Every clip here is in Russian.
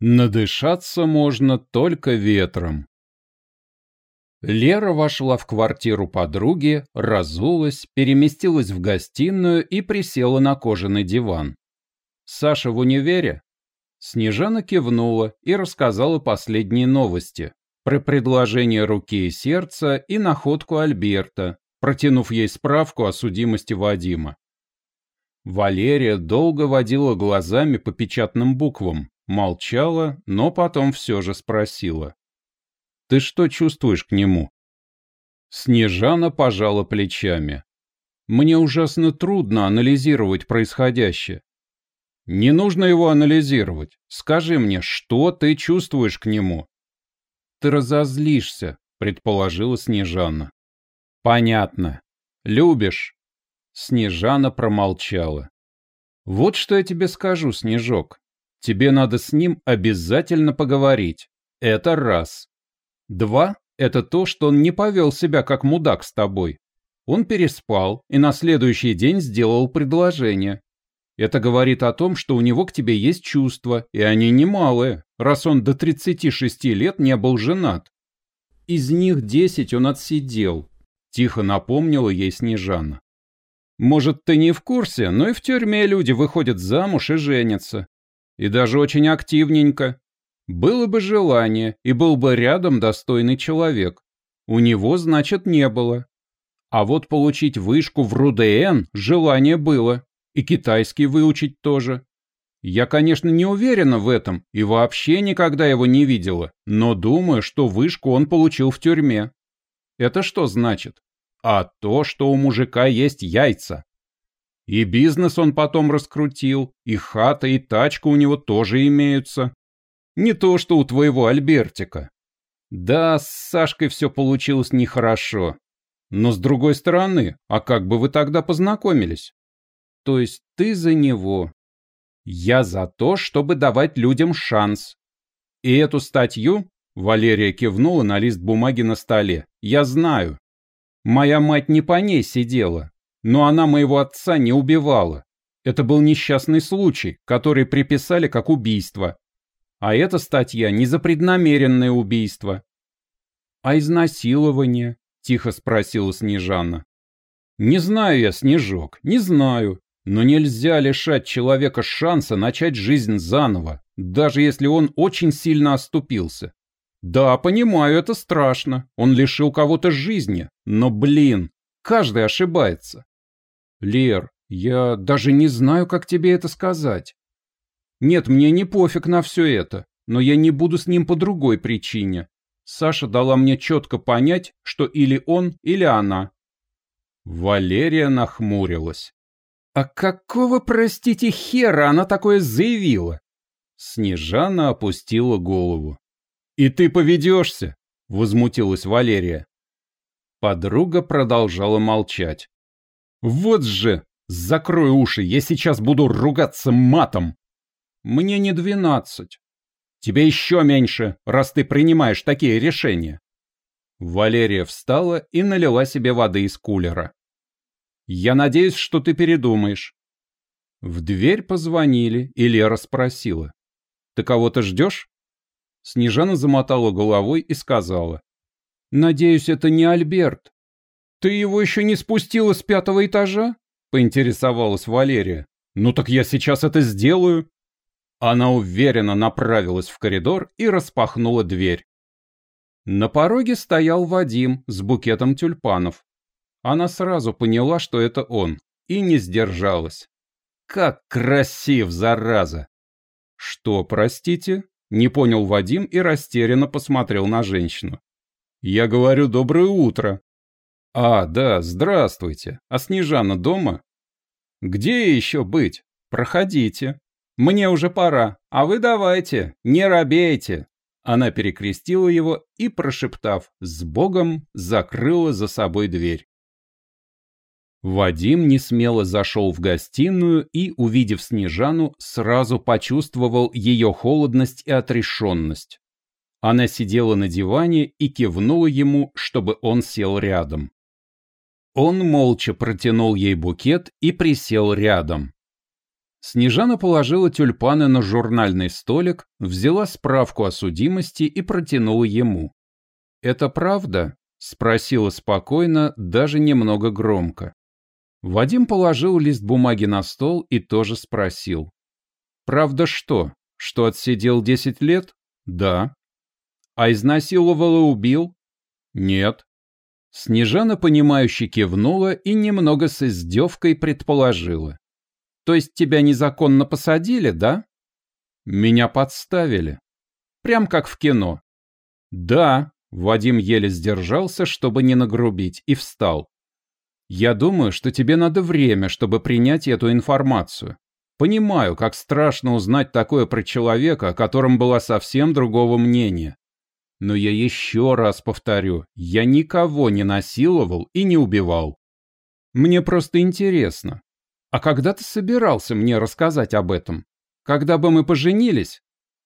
Надышаться можно только ветром. Лера вошла в квартиру подруги, разулась, переместилась в гостиную и присела на кожаный диван. «Саша в универе?» Снежана кивнула и рассказала последние новости про предложение руки и сердца и находку Альберта, протянув ей справку о судимости Вадима. Валерия долго водила глазами по печатным буквам, молчала, но потом все же спросила. «Ты что чувствуешь к нему?» Снежана пожала плечами. «Мне ужасно трудно анализировать происходящее. Не нужно его анализировать. Скажи мне, что ты чувствуешь к нему? Ты разозлишься, предположила Снежана. Понятно. Любишь. Снежана промолчала. Вот что я тебе скажу, Снежок. Тебе надо с ним обязательно поговорить. Это раз. Два — это то, что он не повел себя как мудак с тобой. Он переспал и на следующий день сделал предложение. Это говорит о том, что у него к тебе есть чувства, и они немалые, раз он до 36 лет не был женат. Из них 10 он отсидел, тихо напомнила ей Снежана. Может, ты не в курсе, но и в тюрьме люди выходят замуж и женятся. И даже очень активненько. Было бы желание, и был бы рядом достойный человек. У него, значит, не было. А вот получить вышку в РУДН желание было. И китайский выучить тоже. Я, конечно, не уверена в этом и вообще никогда его не видела, но думаю, что вышку он получил в тюрьме. Это что значит? А то, что у мужика есть яйца. И бизнес он потом раскрутил, и хата, и тачка у него тоже имеются. Не то, что у твоего Альбертика. Да, с Сашкой все получилось нехорошо. Но с другой стороны, а как бы вы тогда познакомились? То есть ты за него. Я за то, чтобы давать людям шанс. И эту статью, Валерия кивнула на лист бумаги на столе, я знаю. Моя мать не по ней сидела, но она моего отца не убивала. Это был несчастный случай, который приписали как убийство. А эта статья не за преднамеренное убийство. А изнасилование? Тихо спросила Снежана. Не знаю я, Снежок, не знаю. Но нельзя лишать человека шанса начать жизнь заново, даже если он очень сильно оступился. Да, понимаю, это страшно. Он лишил кого-то жизни. Но, блин, каждый ошибается. Лер, я даже не знаю, как тебе это сказать. Нет, мне не пофиг на все это, но я не буду с ним по другой причине. Саша дала мне четко понять, что или он, или она. Валерия нахмурилась. «А какого, простите, хера она такое заявила?» Снежана опустила голову. «И ты поведешься?» — возмутилась Валерия. Подруга продолжала молчать. «Вот же! Закрой уши, я сейчас буду ругаться матом!» «Мне не двенадцать. Тебе еще меньше, раз ты принимаешь такие решения». Валерия встала и налила себе воды из кулера. Я надеюсь, что ты передумаешь. В дверь позвонили, и Лера спросила. Ты кого-то ждешь? Снежана замотала головой и сказала. Надеюсь, это не Альберт. Ты его еще не спустила с пятого этажа? Поинтересовалась Валерия. Ну так я сейчас это сделаю. Она уверенно направилась в коридор и распахнула дверь. На пороге стоял Вадим с букетом тюльпанов. Она сразу поняла, что это он, и не сдержалась. Как красив, зараза! Что, простите? Не понял Вадим и растерянно посмотрел на женщину. Я говорю доброе утро. А, да, здравствуйте. А Снежана дома? Где еще быть? Проходите. Мне уже пора, а вы давайте, не робейте. Она перекрестила его и, прошептав «с Богом», закрыла за собой дверь. Вадим несмело зашел в гостиную и, увидев Снежану, сразу почувствовал ее холодность и отрешенность. Она сидела на диване и кивнула ему, чтобы он сел рядом. Он молча протянул ей букет и присел рядом. Снежана положила тюльпаны на журнальный столик, взяла справку о судимости и протянула ему. «Это правда?» — спросила спокойно, даже немного громко. Вадим положил лист бумаги на стол и тоже спросил. «Правда что? Что отсидел десять лет?» «Да». «А изнасиловал и убил?» «Нет». Снежана, понимающе кивнула и немного с издевкой предположила. То есть тебя незаконно посадили, да? Меня подставили. Прям как в кино. Да, Вадим еле сдержался, чтобы не нагрубить, и встал. Я думаю, что тебе надо время, чтобы принять эту информацию. Понимаю, как страшно узнать такое про человека, о котором было совсем другого мнения. Но я еще раз повторю, я никого не насиловал и не убивал. Мне просто интересно, а когда ты собирался мне рассказать об этом? Когда бы мы поженились?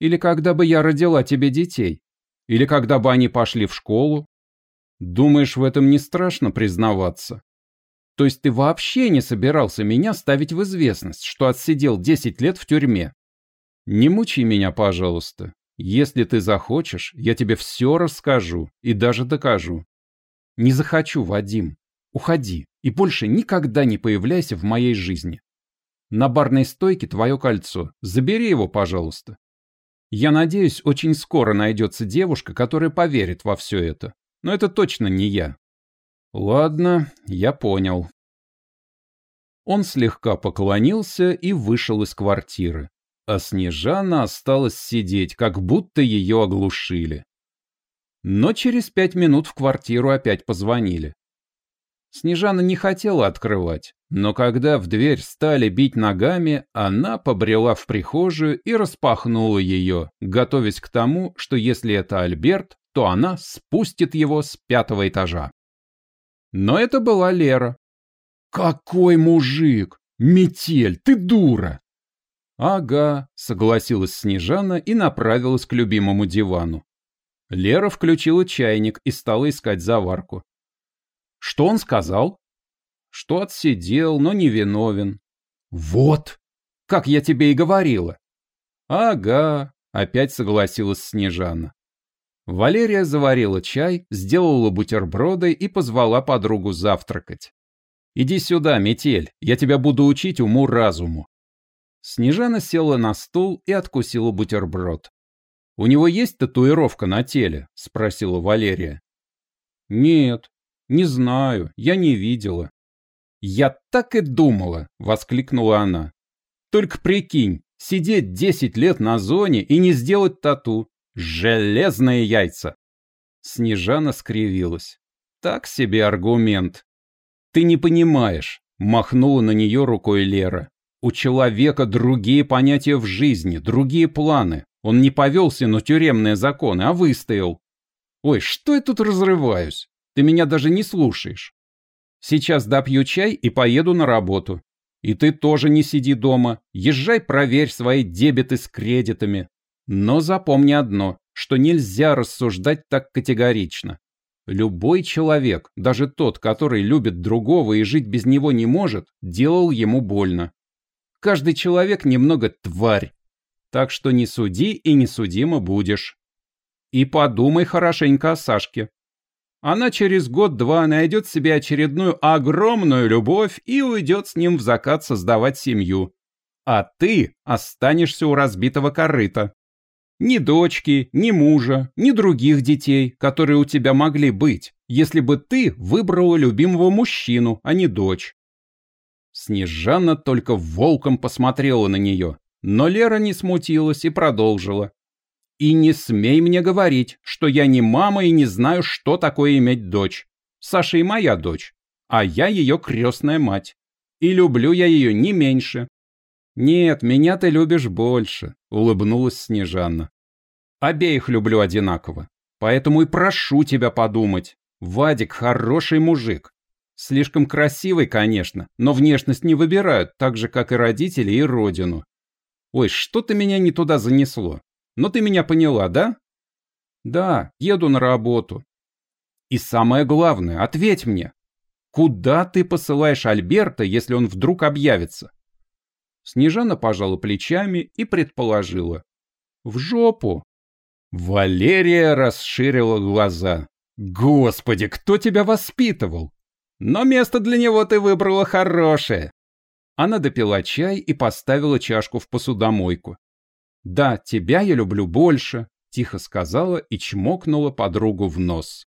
Или когда бы я родила тебе детей? Или когда бы они пошли в школу? Думаешь, в этом не страшно признаваться? То есть ты вообще не собирался меня ставить в известность, что отсидел 10 лет в тюрьме? Не мучай меня, пожалуйста. Если ты захочешь, я тебе все расскажу и даже докажу. Не захочу, Вадим. Уходи и больше никогда не появляйся в моей жизни. На барной стойке твое кольцо. Забери его, пожалуйста. Я надеюсь, очень скоро найдется девушка, которая поверит во все это. Но это точно не я. Ладно, я понял. Он слегка поклонился и вышел из квартиры. А Снежана осталась сидеть, как будто ее оглушили. Но через пять минут в квартиру опять позвонили. Снежана не хотела открывать, но когда в дверь стали бить ногами, она побрела в прихожую и распахнула ее, готовясь к тому, что если это Альберт, то она спустит его с пятого этажа. Но это была Лера. «Какой мужик! Метель, ты дура!» «Ага», — согласилась Снежана и направилась к любимому дивану. Лера включила чайник и стала искать заварку. Что он сказал? Что отсидел, но не виновен. Вот, как я тебе и говорила. Ага, опять согласилась Снежана. Валерия заварила чай, сделала бутерброды и позвала подругу завтракать. «Иди сюда, метель, я тебя буду учить уму-разуму». Снежана села на стул и откусила бутерброд. «У него есть татуировка на теле?» — спросила Валерия. «Нет, «Не знаю, я не видела». «Я так и думала!» — воскликнула она. «Только прикинь, сидеть десять лет на зоне и не сделать тату. Железные яйца!» Снежана скривилась. «Так себе аргумент». «Ты не понимаешь», — махнула на нее рукой Лера. «У человека другие понятия в жизни, другие планы. Он не повелся на тюремные законы, а выстоял. Ой, что я тут разрываюсь? Ты меня даже не слушаешь. Сейчас допью чай и поеду на работу. И ты тоже не сиди дома. Езжай, проверь свои дебеты с кредитами. Но запомни одно, что нельзя рассуждать так категорично. Любой человек, даже тот, который любит другого и жить без него не может, делал ему больно. Каждый человек немного тварь. Так что не суди и не судимо будешь. И подумай хорошенько о Сашке. Она через год-два найдет себе очередную огромную любовь и уйдет с ним в закат создавать семью. А ты останешься у разбитого корыта. Ни дочки, ни мужа, ни других детей, которые у тебя могли быть, если бы ты выбрала любимого мужчину, а не дочь. Снежана только волком посмотрела на нее, но Лера не смутилась и продолжила. И не смей мне говорить, что я не мама и не знаю, что такое иметь дочь. Саша и моя дочь, а я ее крестная мать. И люблю я ее не меньше. Нет, меня ты любишь больше, улыбнулась Снежанна. Обеих люблю одинаково. Поэтому и прошу тебя подумать. Вадик хороший мужик. Слишком красивый, конечно, но внешность не выбирают, так же, как и родители и родину. Ой, что-то меня не туда занесло. Но ты меня поняла, да? Да, еду на работу. И самое главное, ответь мне. Куда ты посылаешь Альберта, если он вдруг объявится? Снежана пожала плечами и предположила. «В жопу!» Валерия расширила глаза. «Господи, кто тебя воспитывал? Но место для него ты выбрала хорошее!» Она допила чай и поставила чашку в посудомойку. «Да, тебя я люблю больше», — тихо сказала и чмокнула подругу в нос.